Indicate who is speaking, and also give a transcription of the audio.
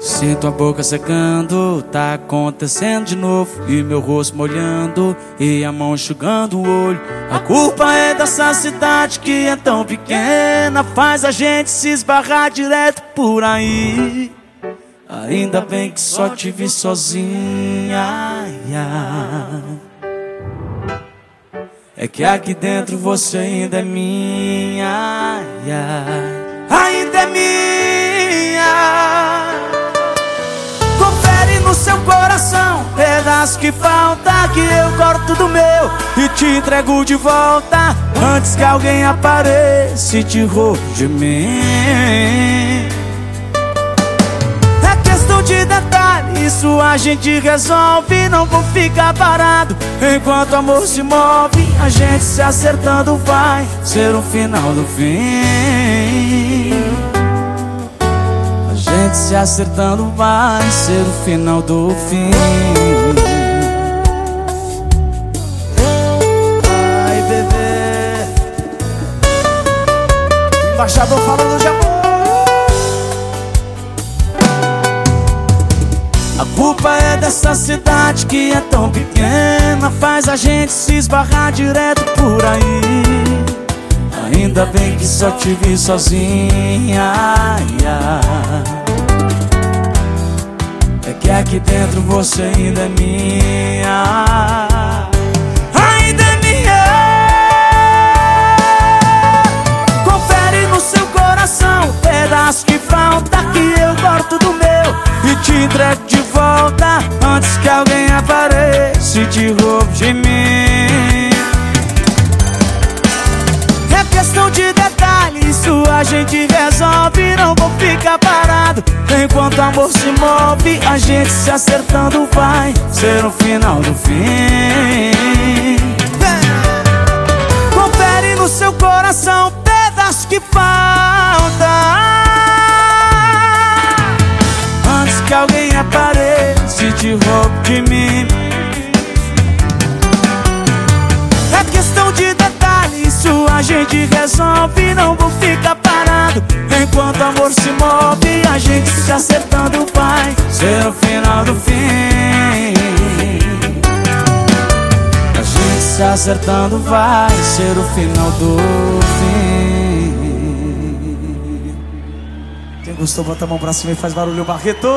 Speaker 1: Sinto a boca secando, tá acontecendo de novo. E meu rosto molhando, e a mão enxugando o olho. A culpa é dessa cidade que é tão pequena. Faz a gente se esbarrar direto por aí. Ainda bem que só te vi sozinha. É que aqui dentro você ainda é minha. Ainda é minha no seu coração Pedaço que falta que eu corto do meu E te entrego de volta Antes que alguém apareça e te roube de mim isso a gente resolve Não vou ficar parado Enquanto o amor se move A gente se acertando vai Ser o final do fim gente se acertando vai ser o final do fim. Ai, bebê. Embaixador falando amor. Dessa cidade que é tão pequena. Faz a gente se esbarrar direto por aí. Ainda bem que só te vi sozinha. É que aqui dentro você ainda é minha. Ainda é minha. Confere no seu coração pedaço que falta que eu corto do meu e te entrego volta antes que alguém apareça e te roube de mim. É questão de detalhe, isso a gente resolve, não vou ficar parado Enquanto o amor se move, a gente se acertando vai ser o final do fim. Confere no seu coração pedaço que falta. Te de mim. É questão de detalhe, isso a gente resolve, não vou ficar parado. Enquanto amor se move, a gente se acertando vai ser o final do fim. A gente se acertando vai ser o final do fim. Quem gostou, bota a mão pra cima e faz barulho, Barreto!